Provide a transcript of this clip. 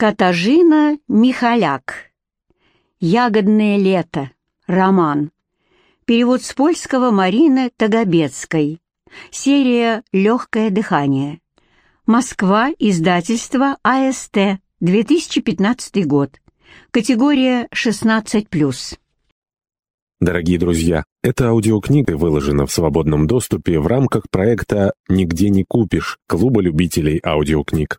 Катажина Михаляк. «Ягодное лето». Роман. Перевод с польского Марины Тагобецкой. Серия «Легкое дыхание». Москва. Издательство АСТ. 2015 год. Категория 16+. Дорогие друзья, эта аудиокнига выложена в свободном доступе в рамках проекта «Нигде не купишь» Клуба любителей аудиокниг.